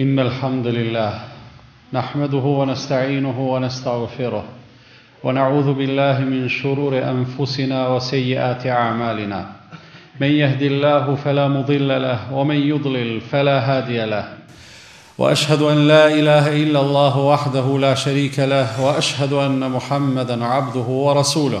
إن الحمد لله نحمده ونستعينه ونستغفره ونعوذ بالله من شرور أنفسنا وسيئات أعمالنا من يهد الله فلا مضل له ومن يضلل فلا هادي له واشهد ان لا اله الا الله وحده لا شريك له واشهد ان محمدا عبده ورسوله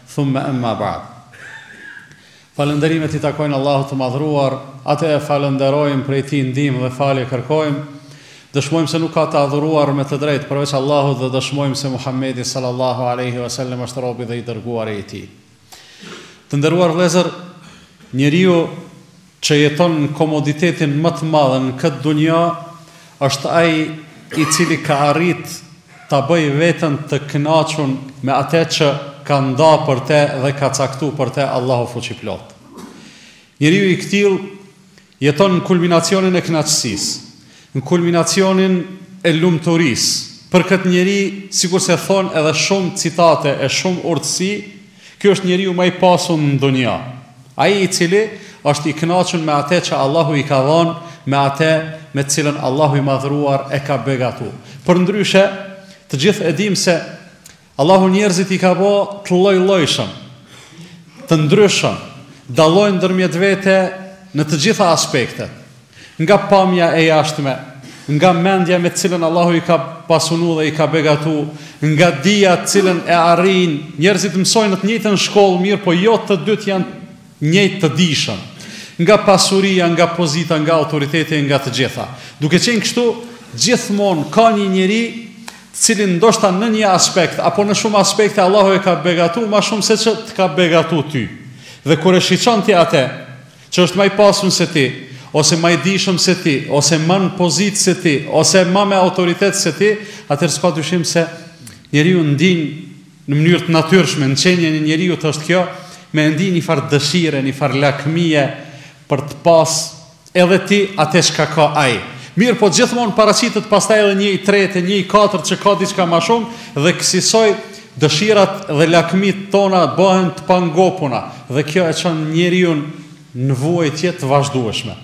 Thumme emma ba'd. Falënderimet i takojnë Allahut të Madhëruar, Atë e falënderojmë, prej Tij ndihmë dhe falje kërkojmë. Dëshmojmë se nuk ka të adhuruar me të drejtë përveç Allahut dhe dëshmojmë se Muhamedi sallallahu alejhi ve sellem është robi dhe i dërguari i Tij. Të nderuar vëllezër, njeriu që jeton në komoditetin më të madh në këtë dunja, është ai i cili ka arrit ta bëjë veten të kënaqun me atë që ka nda për te dhe ka caktu për te Allahu Fuqiplotë. Njeriu i këtillë jeton në kulminacionin e kënaqësisë, në kulminacionin e lumturisë. Për këtë njeri, sikurse thonë edhe shumë citate e shumë urtësi, Ky është njeriu ma i pasun në dunja, ai i cili është i kënaqun me ate që Allahu i ka dhanë, me ate me të cilën Allahu i Madhëruar e ka begatu. Përndryshe, të gjithë e dimë se Allahu njerëzit i ka bo të lloj-llojshëm, të ndryshëm, dallojnë ndërmjet vete në të gjitha aspektet. Nga pamja e jashtme, nga mendja me të cilën Allahu i ka pasunu dhe i ka begatu, nga dija të cilën e arrijnë, njerëzit mësojnë në të njëjtën shkollë, mirëpo jo të dytë janë njëjtë të dijshëm. Nga pasuria, nga pozita, nga autoriteti e nga të gjitha. Duke qenë kështu, gjithmonë ka një njeri të cilin ndoshta në një aspekt apo në shumë aspekte Allahu e ka begatu ma shumë se që të ka begatu ty. Dhe kur e shiqon ti ate, Që është ma i pasun se ti, ose ma i dijshëm se ti, ose ma në pozitë se ti, ose ma me autoritet se ti, atëherë s'ka dyshim se njeriu ndin në mënyrë të natyrshme, në qenien e njeriut është kjo, me e ndi një farë dëshire, një farë lakmie për të pas edhe ti ate çka ka ai. Mirëpo gjithmonë paraqitet pastaj edhe një i tretë, një i katërt që ka diçka ma shumë dhe kësisoj Dëshirat dhe lakmitë tona bahen të pangopuna dhe kjo e çon njeriun në vuajtje të vazhdueshme.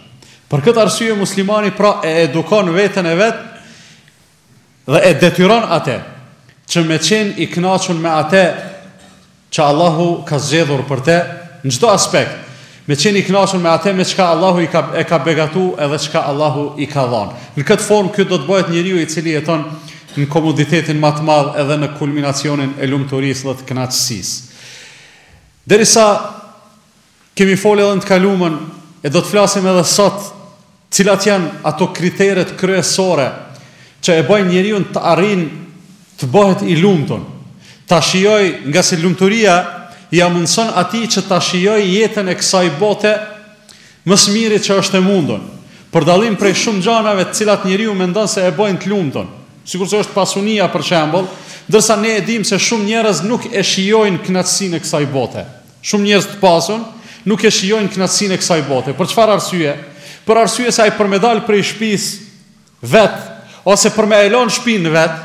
Për këtë arsye muslimani pra e edukon veten e vet dhe e detyron ate që me qenë i kënaqun me ate që Allahu ka zgjedhur për te në çdo aspekt, Me qenë i kënaqur me ate me çka Allahu i ka e ka begatu edhe çka Allahu i ka dhanë. Në këtë formë ky do të bëhet njeriu i cili jeton në komoditetin ma të madh edhe në kulminacionin e lumturisë dhe të kënaqësisë. Derisa kemi folë edhe në të kalumen e do të flasim edhe sot Cilat janë ato kriteret kryesore që e bajnë njeriun të arrijnë të bahet i lumtun, ta shijojë, ngase lumturia ia mundëson atij që ta shijojë jetën e kësaj bote më së miri që është e mundur, për dallim prej shumë gjanave të cilat njeriu mendon se e bajnë të lumtun, sikurse është pasunia për shembull, ndërsa ne e dimë se shumë njerëz nuk e shijojnë kënaqësinë e kësaj bote. Shumë njerëz të pasun nuk e shijojnë kënaqësinë e kësaj bote. Për çfarë arsye? Për arsye se ai për me dalë prej shpisë vet ose për me e lon shpinë vet,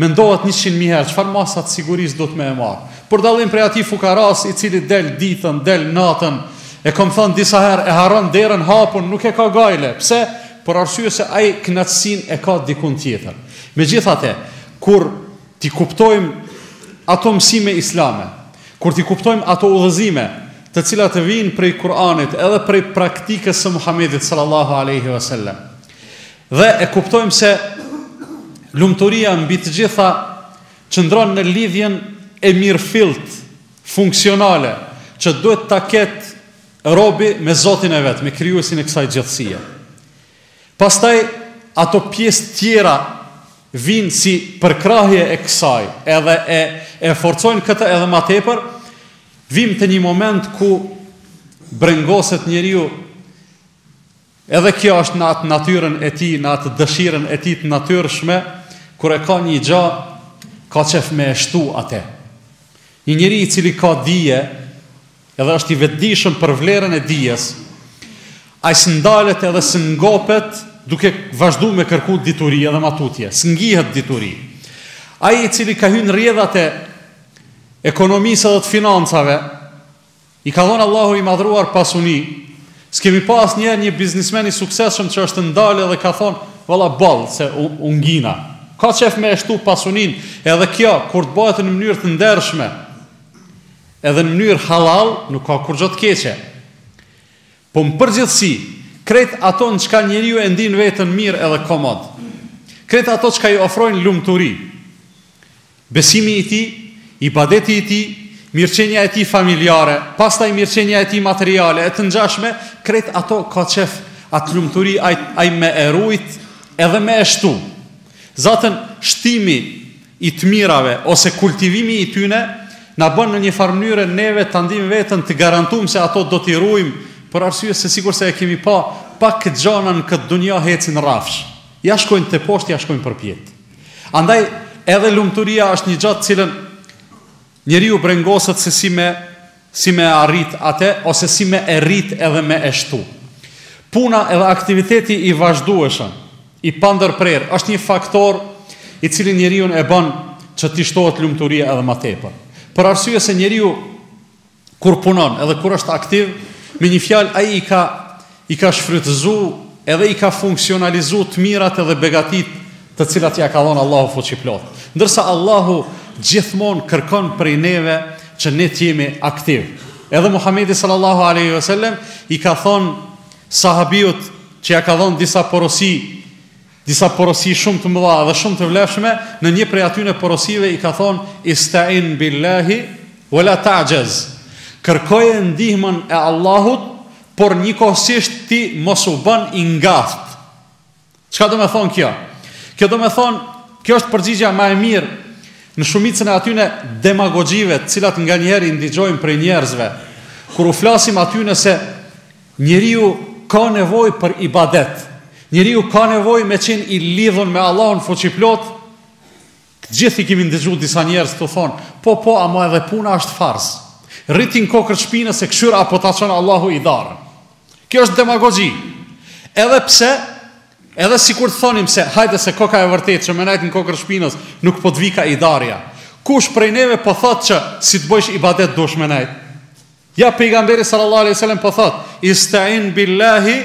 mendohet 100 mijë herë çfarë masa të sigurisë do t'me marrë. Për dallim prej atij fukaras i cili del ditën, del natën, E kam thonë disa herë, e harron derën hapun, nuk e ka gajle. Pse? Për arsye se ai kënaqësinë e ka dikun tjetër. Megjithatë, kur T'i kuptojmë ato mësime islame, kur t'i kuptojmë ato udhëzime, të cilat vijnë prej Kur'anit edhe prej praktikës së Muhamedit sallallahu alejhi ve sellem. Dhe e kuptojmë se lumturia mbi të gjitha qëndron në lidhjen e mirëfilltë, funksionale, që duhet ta ketë robi me Zotin e vet, me Krijuesin e kësaj gjithësie. Pastaj ato pjesë tjera vijnë si përkrahje e kësaj edhe e e forcojnë këtë edhe ma tepër, vijmë te një moment ku brengoset njeriu edhe kjo është në atë natyrën e tij, në atë dëshirën e tij të natyrshme, kur e ka një gja, ka qef me e shtu ate. Një njeri i cili ka dije, Edhe është i vetëdijshëm për vlerën e dijes. Ai s'ndalet edhe s'ngopet duke vazhdu me kërku dituri edhe ma tutje, s'ngihet dituri. Ai i cili ka hy në rrjedhat e ekonomisë edhe të financave, i ka dhonë Allahu i madhruar pasuni, s'kemi pa asnjëherë një biznismen i suksesshëm që është ndalë edhe ka thonë, valla boll, se u ngina. Ka qef me e shtu pasuninë, edhe kjo, kur të bohet në mënyrë të ndershme, Edhe në mënyrë hallall nuk ka kurrgjo të keqe. Po në përgjithësi, krejt ato në çka njeriu e ndin veten mirë edhe komod. Krejt ato çka i ofrojnë lumturi. Besimi i tij, ibadeti i tij, mirëqenia e tij familjare, pastaj mirëqenia e tij materiale e të ngjashme, krejt ato ka qef atë lumturi ai me e rujt edhe me e shtu. Zaten shtimi i të mirave ose kultivimi i tyne na bën në një farë mënyre neve ta ndimë veten të garantum se ato do t'i rujmë për arsye se sikurse e kemi pa pak gjana në këtë dunja hecin rrafsh ja shkojnë teposhtë ja shkojnë përpjetë andaj edhe lumturia është një gja të cilën Njeriu brengoset se si me si me arrit ate ose si me e rrit edhe me e shtu. Puna edhe aktiviteti i vazhdueshëm, i pandërprerë është një faktor i cili njeriun e ban që t'i shtohet lumturia edhe ma tepër. Për arsye se njeriu kur punon edhe kur është aktiv, me një fjalë ai i ka i ka shfrytëzu edhe i ka funksionalizu të mirat edhe begatitë të cilat ia ka dhon Allahu fuqiplot. Ndërsa Allahu gjithmonë kërkon prej neve që ne të jemi aktiv. Edhe Muhamedi sallallahu alaihi wasallam i ka thonë sahabiut që ia ka dhon disa porosi Disa porosi shumë të mëdha dhe shumë të vlefshme, në një prej atyne porosive i ka thonë, Ista'in billahi wa la ta'jaz, Kërkoje ndihmën e Allahut, por njëkohësisht ti mos u bën i ngathtë. Çka domethonë kjo? Kjo domethonë, kjo është përgjigja ma e mirë në shumicën e atyne demagogjive, të cilat nganjëherë i ndigjojmë prej njerëzve, kur u flasim atyne se, Njeriu ka nevojë për ibadet. Njeriu ka nevojë me qenë i lidhun me Allahun fuqiplot. Të gjithë i kemi ndëgju disa njerëz tu thonë, po, po, ama edhe puna është farz. Rri ti n'kokërr shpinës e kshyr a po ta çon Allahu hidar. Kjo është demagogji. Edhe pse, edhe sikur të thonim se, hajde se koka e vërtetë që me nejtë në kokërr shpinës, nuk po të vika hidarja. Kush prej neve po thotë që si të bojsh ibadet dush me nejtë? Ja Pejgamberi sallallahu alejhi wasallam po thotë, Istaîn billahi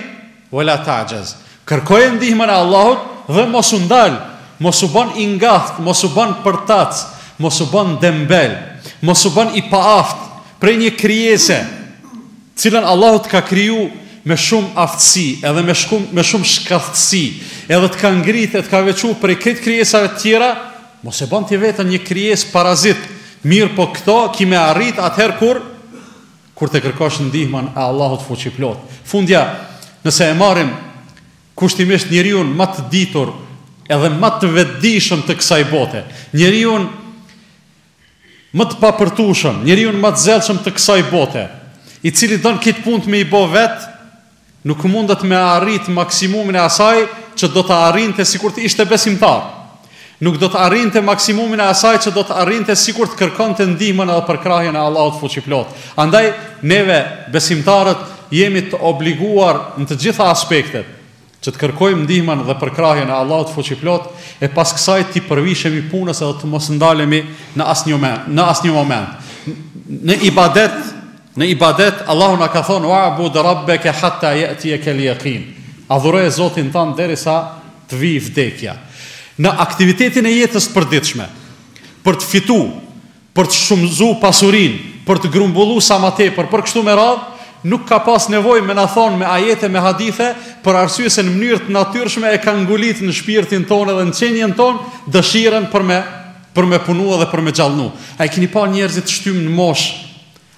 wa la ta'jaz. Kërkoje ndihmën e Allahut dhe mos u ndal, mos u bën i ngathtë, mos u bën përtac, mos u bën dembel, mos u bën i paaftë prej një krijese, të cilën Allahu të ka kriju me shumë aftësi edhe me shumë me shumë shkathtësi, edhe të ka ngrit e të ka veçu prej krejt krijesave të tjera, Mos e ban ti veten një krijesë parazit, mirëpo këto ki me arrit atëherë kur kur të kërkosh ndihmën e Allahut Fuqiplot. Fundja, nëse e marrim kushtimisht njeriun ma të ditur edhe ma të vetëdijshëm të kësaj bote, njeriun më të papërtushëm, njeriun ma të zellshëm të kësaj bote, i cili don krejt punët me i bo vetë, Nuk mundet me arrit maksimumin e asaj që do të arrinte sikur të ishte besimtar. Nuk do të arrinte maksimumin e asaj që do të arrinte sikur të kërkonte ndihmën edhe përkrahjen e Allahut Fuqiplot. Andaj neve besimtarët jemi të obliguar në të gjitha aspektet që të kërkojmë ndihmën dhe përkrahjen e Allahut Fuqiplot e pas kësaj t'i përvishemi punës edhe të mos ndalemi në asnjë në asnjë moment. Në ibadet Në ibadet, Allahu na ka thonë, Wa'bud Rabbeke hatta ya'tiyekel yaqin. Adhuroje Zotin tand derisa të vijë vdekja. Në aktivitetin e jetës të përditshme, për të fitu, për të shumëzu pasurinë, për të grumbullu sa ma tepër, për kështu me radhë, nuk ka pas nevojë me na thonë me ajete, me hadithe, për arsye se në mënyrë të natyrshme e kanë ngulit në shpirtin tonë edhe në qenjen tonë, dëshirën për me, për me punu edhe për me gjallnu. A e kini pa njerëz të shtymë në moshë,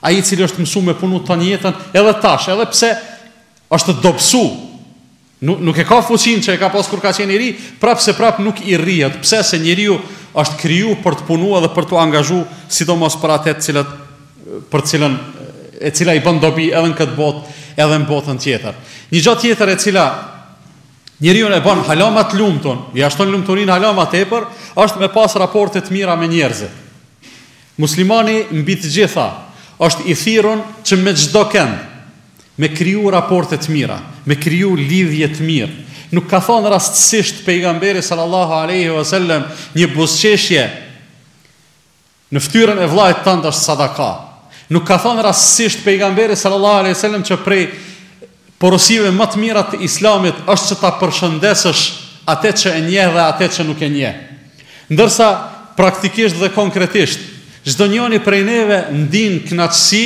Ai i cili është mësu me punu tanë jetën, edhe tash, edhe pse është dobësu, nuk, nuk e ka fuqinë që e ka pas kur ka qenë i ri, prapë se prapë nuk i rrihet, pse se njeriu është kriju për të punu edhe për t'u angazhu, sidomos për atë të cilët, për cilën, e cila i bën dobi edhe në këtë botë, edhe në botën tjetër. Një gja tjetër e cila njeriun e bon hala ma të lumtun, ia shton lumturinë hala ma tepër, është me pas raporte të mira me njerëzit. Muslimani mbi të gjitha është i thirrun që me çdo kend me kriju raporte të mira, me kriju lidhje të mirë. Nuk ka thonë rastësisht Pejgamberi sallallahu alejhi ve sellem një buzëqeshje në fytyrën e vëllait tand është sadaka. Nuk ka thonë rastësisht Pejgamberi sallallahu alejhi ve sellem që prej Porosive ma të mira të Islamit është që ta përshëndesësh atë që e njeh dhe atë që nuk e njeh. Ndërsa, praktikisht dhe konkretisht, çdonjoni prej neve ndin kënaqësi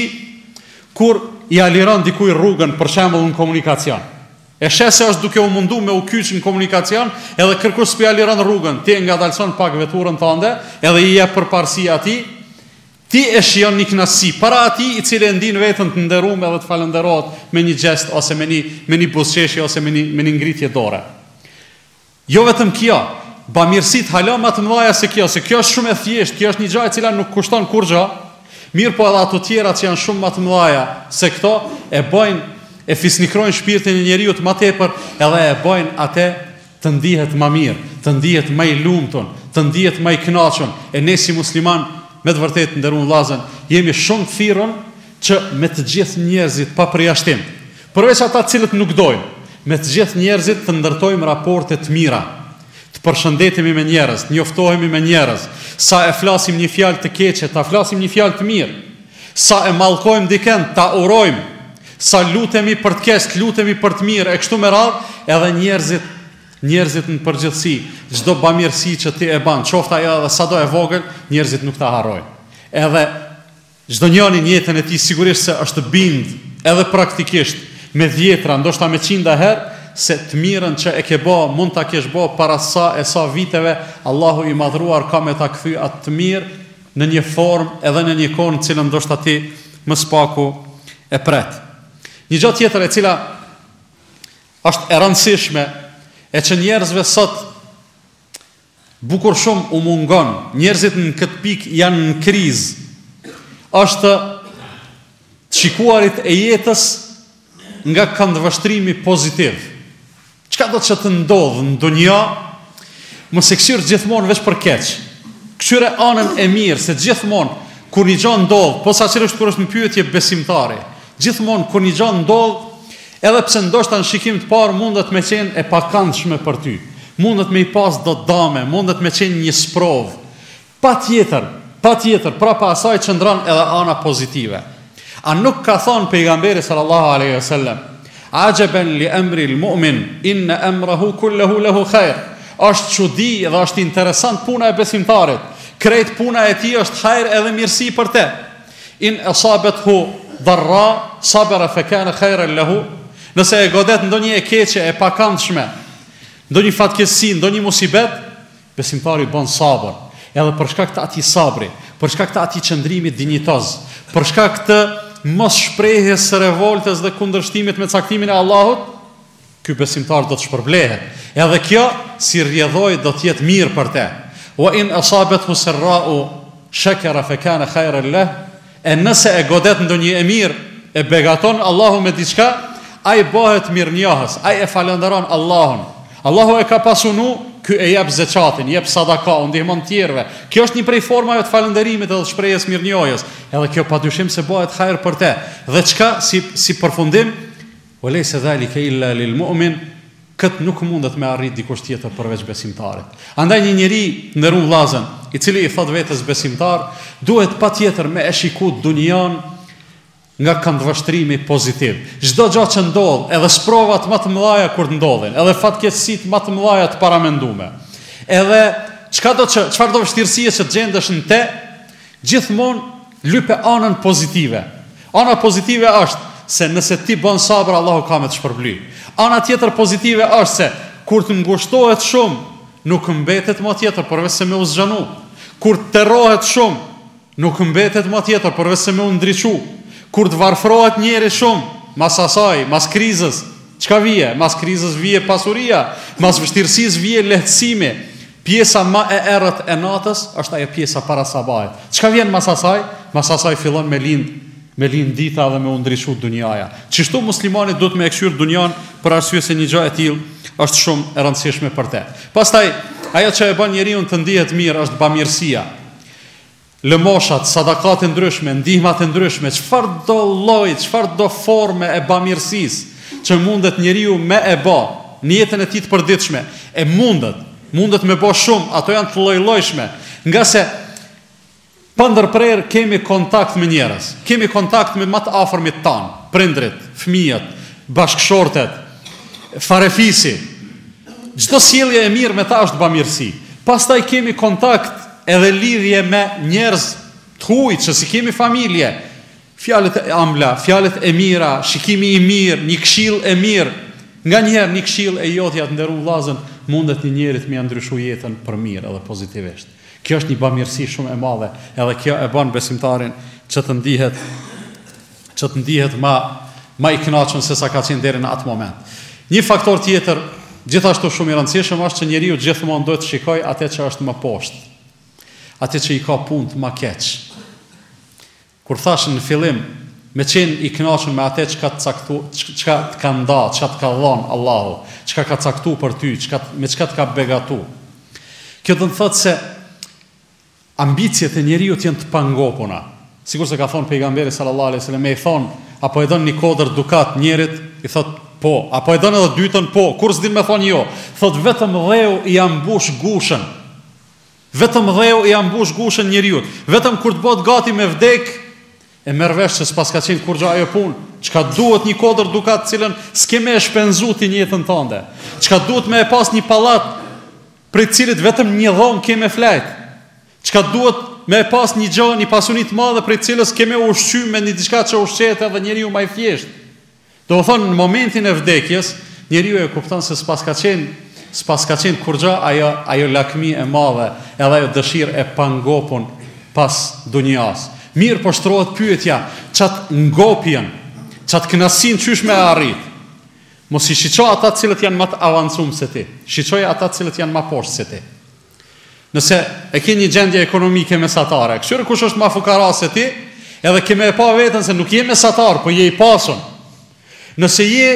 kur ia liron dikuj rrugën, për shembull në komunikacion. E sheh se është duke u mundu me u kyç në komunikacion edhe kërkush s'po ia liron rrugën, ti e ngadalëson pak veturën tande edhe i jep përparësi atij, Ti e shijon një kënaqësi para atij i cili e ndin veten të nderum edhe të falënderohet me një gjest ose me një me një buzëqeshje ose me një me një ngritje dore. Jo vetëm kjo, bamirësitë hala ma të mëdhaja se kjo, se kjo është shumë e thjeshtë, kjo është një gja e cila nuk kushton kurrgja, mirëpo edhe ato tjera që janë shumë ma të mëdhaja se këto, e bojnë, e fisnikrojnë shpirtin e njeriut ma tepër edhe e bojnë atë të ndihet ma mirë, të ndihet ma i lumtun, të ndihet ma i knaqun, e ne si musliman, me të vërtetë nderun vllazën, jemi shumë të thirrun që me të gjithë njerëzit pa përjashtim, përveç ata të cilët nuk dojnë, me të gjithë njerëzit të ndërtojmë raporte të mira, të përshëndetemi me njerëz, të njoftohemi me njerëz, sa e flasim një fjalë të keqe, ta flasim një fjalë të mirë, sa e mallkojmë diken, ta urojmë, Sa lutemi për të keq, lutemi për të mirë e kështu me radhë, edhe njerëzit njerëzit në përgjithësi, çdo bamirësi që ti e ban, qoftë ajo edhe sado e vogël, njerëzit nuk ta harrojnë. Edhe çdo njoni në jetën e tij sigurisht se është bind edhe praktikisht me dhjetra, ndoshta me qinda herë se të mirën që e ke bo, mund ta kesh bo para sa e sa viteve, Allahu i madhruar ka me ta kthy atë të mirë në një formë edhe në një kohë në cilën ndoshta ti më së paku e pret. Një gjë tjetër e cila është e rëndësishme e që njerëzve sot bukur shumë u mungon, njerëzit në këtë pikë janë në krizë. Është të shikuarit e jetës nga këndvështrimi pozitiv. Çkado që të ndodh në dunja, mos e kqyr gjithmonë veç për keq. Kqyre anën e mirë, se gjithmonë, kur një gja ndodh, posaçërisht kur është në pyetje besimtari, gjithmonë, kur një gja ndodh, edhe pse ndoshta në shikim të parë mundet me qenë e pakandshme për ty, mundet me i pas do dame, mundet me qenë një sprovë, Patjetër, patjetër, prapa asaj qëndron edhe ana pozitive. A nuk ka thënë Pejgamberi sallallahu alejhi ve sellem, Ajaben li emri l-mu'min, inne emrehu kullehu lehu khair. Është çudi edhe është interesant puna e besimtarit. Krejt puna e tij është hajër edhe mirësi për të. In asabethu darra, sabara fe kane khairan lehu. Nëse e godet ndonjë e keqe, e pakëndshme, ndonjë fatkeqësi, ndonjë musibet, Besimtari bën sabër, edhe për shkak të atij sabri, për shkak të atij qëndrimi dinjitoz, për shkak të mosshprehjes së revoltës dhe kundërshtimit me caktimin e Allahut, ky besimtar do të shpërblehet, edhe kjo si rrjedhojë do të jetë mirë për te. Wa in asabethu serra'u shekere fekane khajren leh, E nëse e godet ndonjë e mirë, e begaton Allahu me diçka, ai bëhet mirënjohës, ai e falënderon Allahun. Allahu e ka pasunu, ky e jep zeqatin, jep sadaka, u ndihmon tjerëve. Kjo është një prej formave të falënderimit edhe të shprehjes mirënjohjes. Edhe kjo padyshim se bëhet hajër për te. Dhe çka si si përfundim? Walaysa zalika illa lil mu'min Këtë nuk mundet me arrit dikush tjetër përveç besimtarit. Andaj një njeri, të nderuar vëllazën, i cili i thotë vetes besimtar, duhet patjetër me e shiku dunjan nga këndvështrimi pozitiv. Çdo gjë që ndodh, edhe sprovat më të mëdha kur të ndodhin, edhe fatkeqësitë më të mëdha të paramendume, edhe çkado që, çfarë do vështirësie që të gjendesh në te, gjithmonë Lype anën pozitive. Ana pozitive është se nëse ti bën sabër Allahu ka me të shpërbly. Ana tjetër pozitive është se kur të ngushtohet shumë nuk mbetet më tjetër përveç se me u zgjanu. Kur të terrohet shumë nuk mbetet më tjetër përveç se me u ndriçu. Kur të varfërohet njeri shumë mas asaj, mas krizës, Çka vjen? Mas krizës vjen pasuria, mas vështirësisë vjen lehtësimi. Pjesa më e errët e natës është ajo pjesa para sabahit. Çka vjen mas asaj? Mas asaj fillon me lind me lind dita dhe me u ndrishu dunjaja. Qishtu muslimani duhet me e kqyr dunjan për arsye se një gjë e tillë është shumë e rëndësishme për te. Pastaj, ajo që e bën njeriun të ndihet mirë është bamirësia. lëmoshat, sadakat e ndryshme, ndihmat e ndryshme, çfarëdo lloji, çfarëdo forme e bamirësisë që mundet njeriu me e bë në jetën e tij të përditshme, e mundet, mundet me bë shumë, ato janë të llojllojshme, ngase pa ndërprerë kemi kontakt me njerëz, kemi kontakt me më të afërmit tanë, prindërit, fëmijët, bashkëshortet, farefisi, çdo sjellje e mirë me ta është bamirësi. Pastaj kemi kontakt Edhe lidhje me njerëz të huaj që s'i kemi familje. Fjalët e ëmbla, fjalët e mira, shikimi i mirë, një këshillë e mirë, nganjëherë një këshillë e jotja të nderuar vllazën mundet një njerit me ia ndryshu jetën për mirë edhe pozitivisht. Kjo është një bamirësi shumë e madhe, edhe kjo e bën besimtarin që të ndihet që të ndihet ma, ma i knaqun se sa ka qenë deri në atë moment. Një faktor tjetër, gjithashtu shumë i rëndësishëm, është që njeriu gjithmonë duhet të shikojë atë që është më poshtë, atë që i ka punët ma keq. Kur thash në fillim, me qenë i knaqun me atë çka të caktu, çka të ka nda, çka të ka dhon Allahu, çka ka caktu për ty, çka, me çka të ka begatu. Kjo do të thotë se Ambiciet e njeriut janë të pangopuna. Sikurse ka thonë Pejgamberi sallallahu alejhi ve selem, me i thonë, A po e don një kodër dukat njerit? I thotë, Po. A po e don edhe të dytën? Po. Kurrë s'din me thonë jo. Thotë, Vetëm dheu ia mbush gushën. Vetëm dheu ia mbush gushën njeriut. Vetëm kur të bëhet gati me vdekë, e merr vesh se s'paska qenë kurrgjo ajo punë. Çka të duhet një kodër dukat të cilën s'ke me e shpenzu ti në jetën tënde? Çka të duhet me e pas një pallat prej të cilit vetëm një dhomë ke me fjet, çka duhet me e pas një gjë, një pasuni të madhe prej të cilës ke m'u ushqy me një diçka që ushqehet edhe njeriu më i thjeshtë. Domethonë në momentin e vdekjes, njeriu e kupton se s'paska qenë, s'paska qenë kurrgjo ajo ajo lakmi e madhe, edhe ajo dëshirë e pangopun pas dunjas. Mirëpo shtrohet pyetja, qat ngopjen, qat kënaqësinë qysh me arrit? Mos i shiqo ata të cilët janë më të avancun se ti, shiqoje ata të cilët janë më poshtë se ti. Nëse e ke një gjendje ekonomike mesatare, kshyre kush është ma fukara se ti, edhe ke me e pa veten se nuk je mesatar, po je i pasun. Nëse je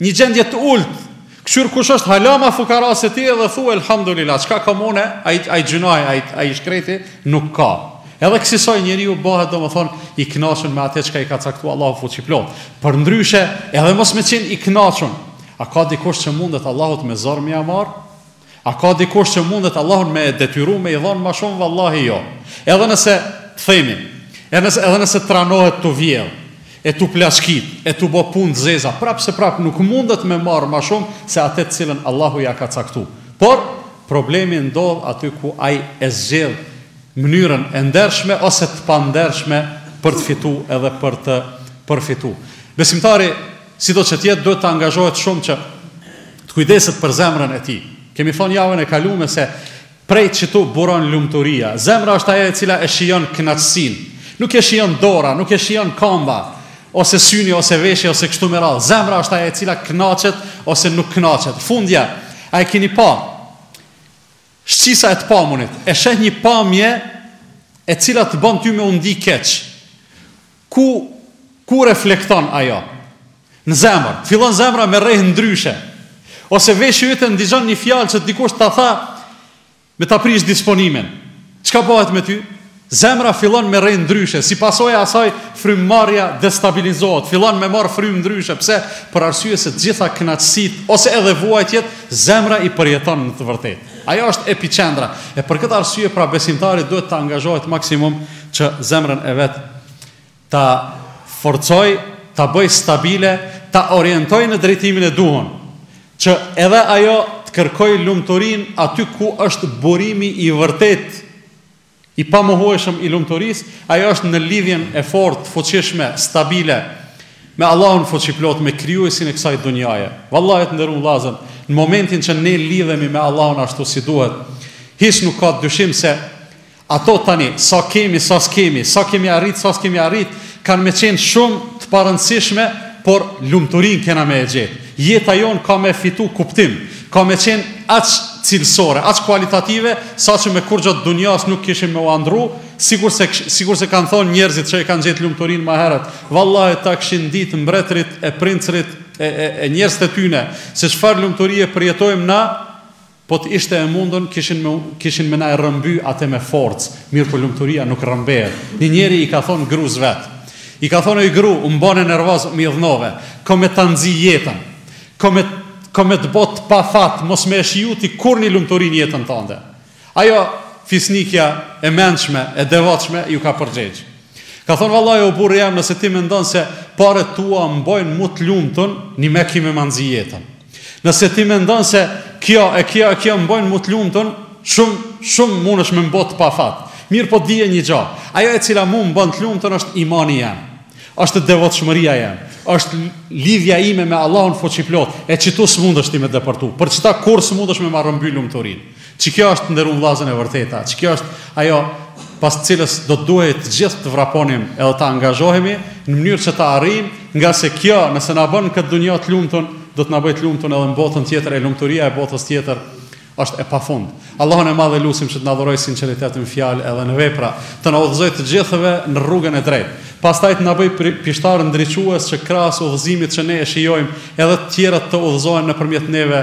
një gjendje të ult, kshyre kush është hala ma fukara se ti, edhe thu, elhamdulila, çka kam unë, ai gjynah, ai i shkreti, nuk ka. Edhe kësisoj njeriu bëhet domethënë i kënaqur me atë çka i ka caktuar Allahu fuqiplotë. Përndryshe, edhe mos me qenë i kënaqur. A ka dikush që mundet Allahut me zor me ia marrë? A ka dikush që mundet Allahun me detyru me i dhon më shumë vallahi jo. Edhe nëse themi, edhe nëse edhe nëse tranohet tu vjedh, e tu plaçkit, e tu bë punë të zeza, prap se prap nuk mundet me marr më shumë se atë të cilën Allahu ia ka caktuar. Por problemi ndodh aty ku ai e zgjedh mënyrën e ndershme ose të pandershme për të fitu edhe për të përfitu. Besimtari, sido që të jetë, duhet të angazhohet shumë që të kujdeset për zemrën e tij. Kemi thonë javën e kalume se prej qitu buron lumturia. Zemra është aje e cila e shijon kënaqësinë. Nuk e shijon dora, nuk e shijon kamba, ose syni, ose veshi, ose kështu me radhë. Zemra është aje e cila kënaqet, ose nuk kënaqet. Fundja, a e kini pa, Shqisa e të pamunit, e sheh një pamje e cila të ban ty me u ndi keq. Ku ku reflekton ajo? Në zemër. Fillon zemra me rreh ndryshe. Ose veshi yt e ndigjon një fjalë që dikush ta tha me ta prish disponimin. Çka bahet me ty? Zemra fillon me rreh ndryshe, si pasojë e asaj frymëmarrja destabilizohet, fillon me marrë frymë ndryshe, pse? Për arsye se të gjitha kënaqësitë ose edhe vuajtjet, zemra i përjeton në të vërtetë. Ajo është epiqendra, e për këtë arsye pra besimtari duhet të angazhohet maksimum që zemrën e vet ta forcojë, ta bëjë stabile, ta orientojë në drejtimin e duhur, që edhe ajo të kërkojë lumturinë aty ku është burimi i vërtetë i pamohueshëm i lumturisë, ajo është në lidhjen e fortë, të fuqishme, stabile me Allahun fuqiplot, me Krijuesin e kësaj dunjaje. Vallahi të nderun vllazën, në momentin që ne lidhemi me Allahun ashtu si duhet, hiç nuk ka dyshim se ato tani, sa kemi, sa s'kemi, sa kemi arrit, sa s'kemi arrit, kanë me qenë shumë të parëndësishme, por lumturinë kena me e gjetë. Jeta jonë ka me fitu kuptim, ka me qenë aq cilësore, aq kualitative, sa që me kurgjo të dunjas nuk kishim me e ndrru, sikur se, sikur se kanë thonë njerëzit që e kanë gjet lumturinë ma herët, vallahi ta kishin ditë mbretrit e princrit e, e, e njerëzit e tyne, se çfarë lumturie përjetojmë na, Po të ishte e mundun kishin me kishin me na e rrëmby ate me forcë, mirëpo lumturia nuk rrëmbehet. Një njeri i ka thonë grus vet. I ka thonë oj gru, m'bone nervoz, më idhnove. Kom me ta nxi jetën. Kom me kom me të bo të pafat, mos me e shiju ti kurrë lumturinë jetën tënde. Ajo fisnikja e mençme, e devotshme ju ka përgjegjë. Ka thonë vallahi o burri jem nëse ti mendon se paret e tua mbojnë mu t'lumtun nime ki me ma nxi jetën nëse ti mendon se kjo e kjo e kjo mbojnë mu t'lumtun shumë shumë munesh me m'bo t'pafat mirëpo dije një gja ajo e cila mu mbon t'lumtun është imani jem është devotshmëria jem është lidhja jeme me Allahun fuqiplot e qëtu s'mundesh ti me depërtu për qëta kurrë s'mundesh me ma rrëmby lumturinë Që kjo është nderum vllazën e vërteta, që kjo është ajo pas të cilës do të duhej të gjithë të vraponim edhe të angazhohemi në mënyrë që ta arrijmë, ngase kjo nëse na bën këtë dunja të lumtun, do të na bëjë të lumtun edhe në botën tjetër e lumturia e botës tjetër është e pafund. Allahun e madh e lusim që të na dhurojë sinqeritetin në fjalë edhe në vepra, të na udhëzojë të gjithëve në rrugën e drejtë. Pastaj të na bëjë pishtarë ndriçues që krahas udhëzimit që ne e shijojmë, edhe të tjerët të udhëzohen nëpërmjet neve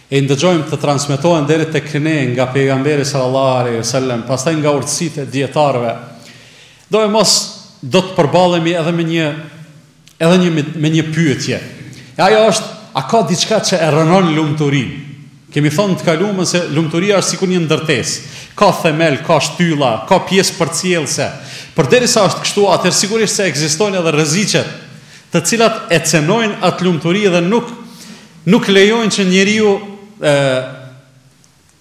I ndëgjojmë të transmetohen deri tek ne nga Pejgamberi sallallahu alejhi ve sellem, pastaj nga urtësitë e dijetarëve. Do e mos do të përballemi edhe me edhe me një pyetje. E ajo është, a ka diçka që e rrënon lumturinë? Kemi thonë të kalumën se lumturia është sikur një ndërtesë. Ka themel, ka shtylla, ka pjesë përcjellëse. Përderisa është kështu, atëherë sigurisht se ekzistojnë edhe rreziqet, të cilat e cenojnë atë lumturi dhe nuk Nuk lejojnë që njeriu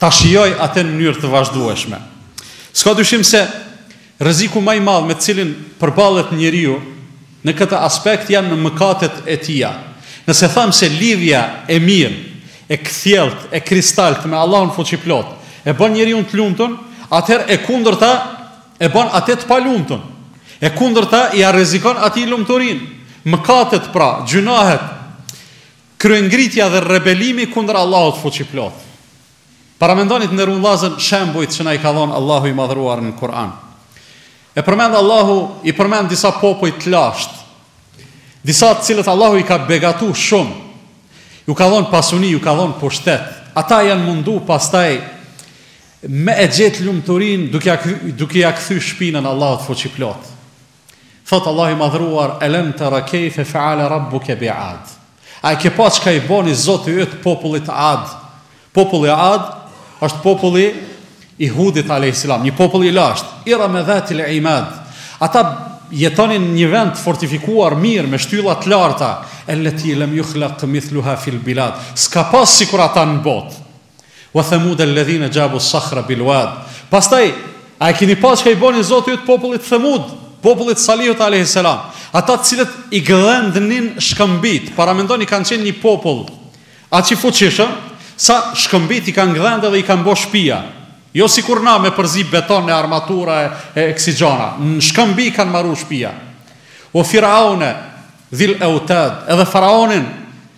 ta shijojë atë në mënyrë të vazhdueshme. S'ka dyshim se rreziku ma i madh me të cilin përballet njeriu në këtë aspekt janë mëkatet e tija. Nëse thamë se lidhja e mirë, e kthjelltë, e kristaltë me Allahun Fuqiplot e ban njeriun të lumtun, atëherë e kundërta e ban atë të palumtun. E kundërta ia rrezikon atij lumturinë. Mëkatet pra, gjynahet, Kryengritja dhe rebelimi kundër Allahut fuqiplotë. Paramendoni të nderum vllazën shembujt që na i ka dhon Allahu i Madhëruar në Kur'an. E përmend Allahu, i përmend disa popuj të lashtë, disa të cilët Allahu i ka begatu shumë, ju ka dhon pasuni, ju ka dhon pushtet, ata janë mundu pastaj me e gjetë lumturinë duke ja kthy shpinën Allahut fuqiplot. Thotë Allahu i Madhëruar, Elem tara kejfe feale Rabbuke bi Ad. A e ke pa çka i boni Zoti yt popullit Ad? Populli Ad është populli i Hudit alayhis salam, një popull i lashtë, Irame dhatil imad. Ata jetonin në një vend fortifikuar mirë me shtylla të larta, elleti lem yukhlaq mithluha fil bilad. S'ka pas sikur ata në botë. Wa thamud alladhina jabu as-sakhra bil wad. Pastaj, a e keni pa çka i boni Zoti yt popullit Themud, popullit Salihut alejhi selam, ata të cilët i gdhendnin shkëmbit, paramendoni kanë qenë një popull aq i fuqishëm sa shkëmbit i kanë gdhend edhe i kanë bo shpija. Jo sikur na me përzi beton e armatura e, e kësi gjana. Në shkëmbi kanë maru shpija. We Firaune dhil eutad, edhe faraonin,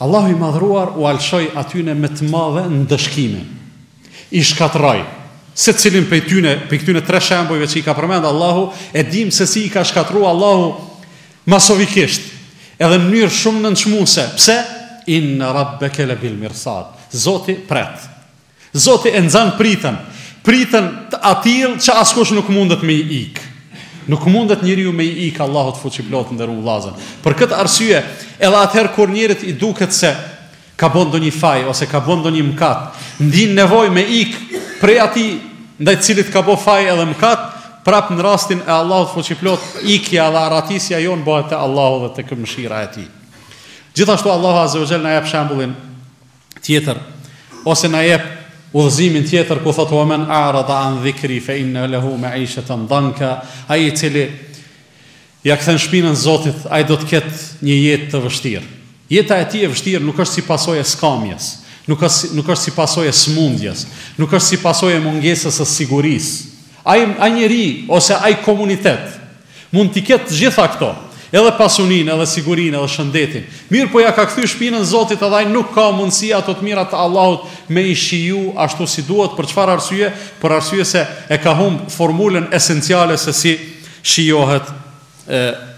Allahu i Madhëruar ua lshoi atyne me të madhe ndëshkime, i shkatërroi, secilin prej tyne, prej këtyne tre shembujve që i ka përmend Allahu, e dimë se si i ka shkatërru Allahu masovikisht, edhe në mënyrë shumë nënçmuese, pse? Inna rabbeke lebil mirsad, Zoti pret. Zoti e nxan pritën, pritën të atillë që askush nuk mundet me i ikë. Nuk mundet njeriu me i ikë Allahut fuqiplotë nderuar vëllazër. Për këtë arsye, edhe atëherë kur njërit i duket se ka bo ndonjë faj ose ka bo ndonjë mëkat, ndin nevojë me ikë prej atij ndaj të cilit ka bo faj edhe mëkat, prap në rastin e Allahut fuqiplotë, ikja dhe arratisja jonë bohet te Allahu dhe tek mëshira e tij. Gjithashtu Allahu azza wa jall na jap shembullin tjetër ose na jep udhëzimin tjetër ku thotë we men arada an dhikri fe inna lehu maishaten danka ai i cili ia kthen shpinën Zotit ai do të ketë një jetë të vështirë jeta e tij e vështirë nuk është si pasojë e skamjes nuk është nuk është si pasojë e sëmundjes nuk është si pasojë e mungesës së sigurisë ai ai njeri ose ai komunitet Mund t'i ketë të gjitha këto, edhe pasuninë, edhe sigurinë, edhe shëndetin. Mirëpo ia ka kthy shpinën Zotit edhe ai nuk ka mundësi ato të mira të Allahut me i shiju ashtu si duhet, për çfarë arsye? Për arsye se e ka humb formulën esenciale se si shijohet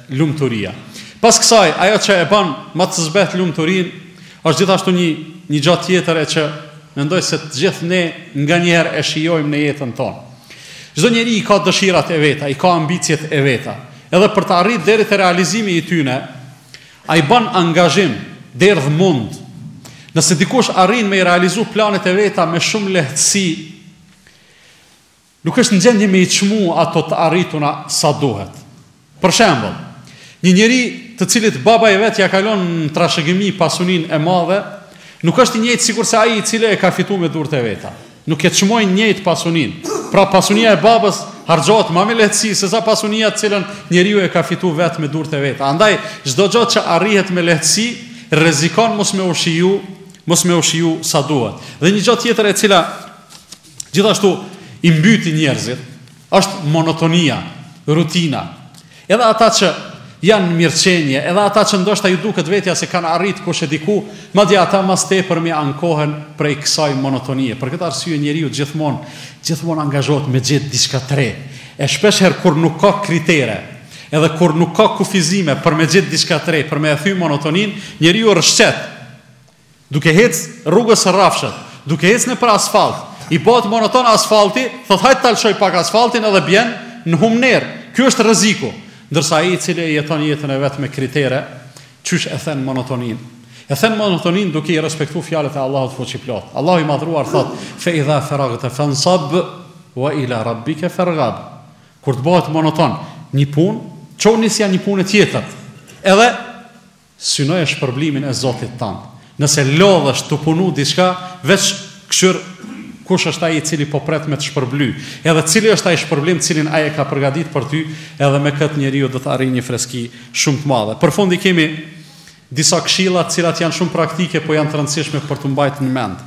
lumturia. Pas kësaj, ajo që e ban ma të zbehtë lumturinë, është gjithashtu një një gja tjetër e që mendoj se të gjithë ne nganjëherë e shijojmë në jetën tonë. Çdo njeri i ka dëshirat e veta, i ka ambiciet e veta. Edhe për të arrit deri te realizimi i tyne, ai ban angazhim, derdh mund. Nëse dikush arrin me i realizu planet e veta me shumë lehtësi, nuk është në gjendje me i çmu ato të arrituna sa duhet. Për shembull, një njeri të cilit babai i vet ia kalon në trashëgimi pasuninë e madhe, nuk është i njëjtë sikurse ai i cili e ka fitu me durët e veta. Nuk e çmojnë njëjtë pasuninë. Pra, pasunia e babës harxhohet ma me lehtësi sesa pasunia të cilën njeriu e ka fitu vetë me durët e veta. Andaj, çdo gjo që arrihet me lehtësi, rrezikon mos me u shiju, mos me u shiju sa duhet. Dhe një gjo tjetër e cila gjithashtu i mbyti njerëzit, Është monotonia, rutina. Edhe ata që janë në mirëqenie, edhe ata që ndoshta ju duket vetja se kanë arrit kush e di ku, madje ata mas tepërmi ankohen prej kësaj monotonie. Për këtë arsye njeriu gjithmonë, gjithmonë angazhohet me gjet diçka të re. E shpesh herë kur nuk ka kritere, edhe kur nuk ka kufizime për me gjet diçka të re, për me e thy monotoninë, njeriu rrëshqet. Duke hec rrugës së rrafshët, duke hec nëpër asfalt, i bohet monoton asfalti, thotë hajt ta lëshoj pak asfaltin edhe bjen në humnerë. Ky është rreziku. Ndërsa ai i cili e jeton jetën e vet me kritere, qysh e then monotoninë? E then monotoninë duke i respektu fjalët e Allahut Fuqiplotë. Allahu i Madhëruar thotë, Fe idha feraghte fensab, wa ila rabbike ferghab. Kur të bohet monoton një punë, çou nisja një pune tjetër. Edhe Synoje shpërblimin e Zotit tand. Nëse lodhesh tu punu diçka, veç kqyr kush është ai i cili po pret me të shpërbly, edhe cili është ai shpërblim të cilin ai e ka përgatitë për ty, edhe me këtë njeriu do të arrijë një freski shumë të madhe. Për fund i kemi disa këshilla të cilat janë shumë praktike, po janë të rëndësishme për t'u mbajt në mend.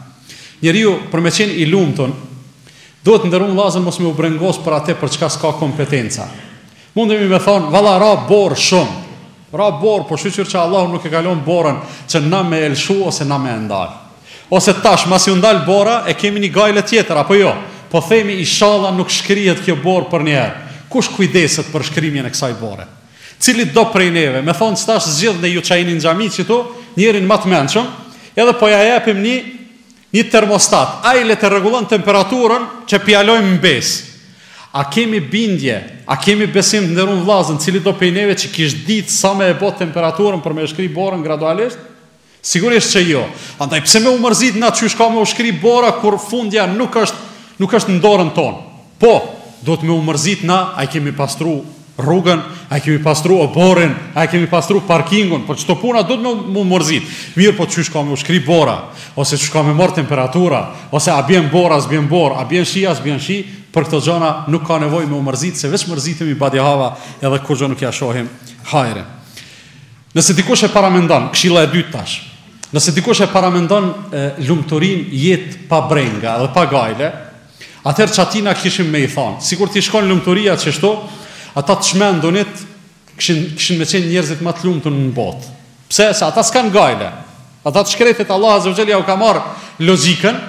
Njeriu për me qenë i lumtun, duhet të nderum vllazën mos me u brengos për atë për çka s'ka kompetenca. Mundemi me thonë, valla ra borë shumë, ra borë, po shyqyr që Allahu nuk e ka lon borën që na me e lëshu ose na me e ndalë. Ose tash, masi u ndalë bora, e kemi një gajle tjetër, apo jo? Po themi, ishalla nuk shkrihet kjo borë përnjëherë. Kush kujdeset për shkrimjen e kësaj bore? Cili do prej neve, me thonë tash zgjidhni ju që jeni në xhami qitu, njërin ma të mençëm, edhe po ja jepim një, Një termostat, ai le të rregullon temperaturën që po ja lojmë në besë. A kemi bindje, a kemi besim të nderum vëllazën, cili do prej neve që kish ditë sa me e bo temperaturën për me e shkri borën gradualisht? Sigurisht që jo. Andaj pse me u mërzit na qysh ka me u shkri bora kur fundja nuk është nuk është në dorën tonë. Po, duhet me u mërzit na, a i kemi pastru rrugën, a i kemi pastru oborrin, a i kemi pastru parkingun, për qëto puna duhet me u mërzit. Mirëpo qysh ka me u shkri bora, ose qysh ka me marrë temperatura, ose a bjen borë, a s'bjen borë, a bjen shi, a s'bjen shi, për këto gjona nuk ka nevojë me u mërzit, se veç mërzitemi badihava edhe kurgjo nuk ja shohim hajrin. Nëse dikush e paramendon, këshilla e dytë tash, nëse dikush e paramendon lumturinë jetë pa brenga dhe pa gajle, Atëherë qatina kishim me i thanë? Sikur të ish kon lumturia qeshtu, ata të çmendunit kishin kishin me qenë njerëzit ma të lumtun në botë. Pse? Se ata s'kanë gajle. Ata të shkretit Allah azza wa jall jau ka marrë logjikën,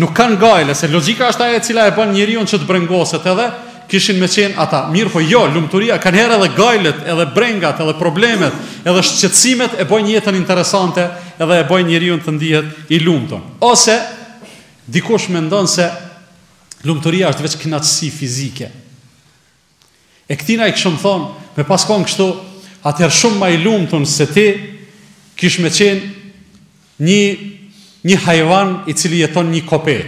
nuk kanë gajle, se logjika është ajo e cila e bën njeriun që të brengoset edhe, kishin me qenë ata. Mirëpo jo, lumturia kanjëherë edhe gajlet, edhe brengat, edhe problemet, edhe shqetësimet e bojnë jetën interesante, edhe e bojnë njeriun të ndihet i lumtun. Ose Dikush mendon se lumturia është veç kënaqësi fizike. E këtina i kishim thonë, me pas konë kështu, atëherë shumë ma i lumtun se ti, kish me qenë një, një hajvan i cili jeton n'një kope.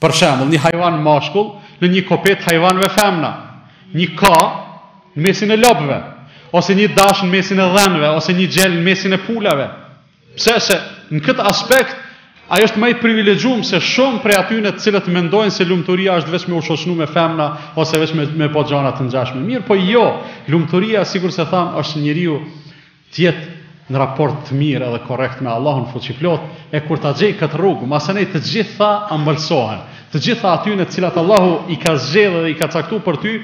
Për shembull, një hajvan mashkull në një kope të hajvanëve femna. Një ka në mesin e lopëve, ose një dash në mesin e dhenve, ose një gjel në mesin e pulave. Pse se në këtë aspekt ai është ma i privilegjum se shumë prej atyne të cilët mendojnë se lumturia është veç me u shoqnu me femna ose veç me, me bo gjana të ngjashme. Mirëpo jo. Lumturia, sikurse thamë, është njeriu të jetë në raport të mirë edhe korrekt me Allahun fuqiplot, e kur ta gjej këtë rrugë, masanej të gjitha ambëlsohen, të gjitha atyne të cilat Allahu i ka zgjedhë edhe i ka caktu për ty,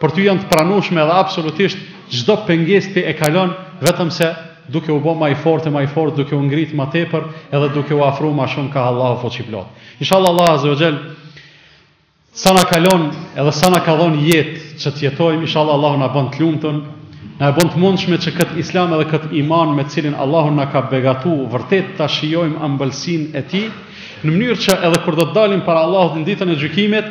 Për ty janë të pranueshme dhe absolutisht çdo pengesë ti e kalon vetëm se duke u bë më i fortë e më i fortë, duke u ngrit më tepër edhe duke u afruar më shumë ka Allahu fuqiplot. Inshallah Allahu azza wa jall sa na kalon edhe sa na ka dhënë jetë që të jetojmë, inshallah Allahu na bën të lumtur, na e bën të mundshme që këtë islam edhe këtë iman me të cilin Allahu na ka begatu vërtet ta shijojmë ëmbëlsinë e tij, në mënyrë që edhe kur do të dalim para Allahut në ditën e gjykimit,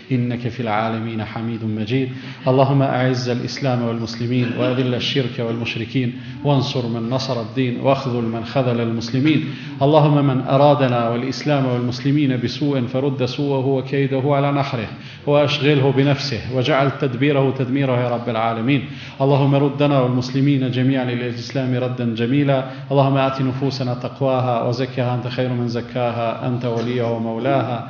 انك في العالمين حميد مجيد اللهم اعز الاسلام والمسلمين واذل الشرك والمشركين وانصر من نصر الدين واخذل من خذل المسلمين اللهم من ارادنا والاسلام والمسلمين بسوء فرد سوءه وكيده على نحره واشغله بنفسه وجعل تدبيره تدميره يا رب العالمين اللهم ردنا والمسلمين المسلمين جميعا إلى الإسلام ردا جميلا اللهم آت نفوسنا تقواها وزكها أنت خير من زكاها أنت وليها ومولاها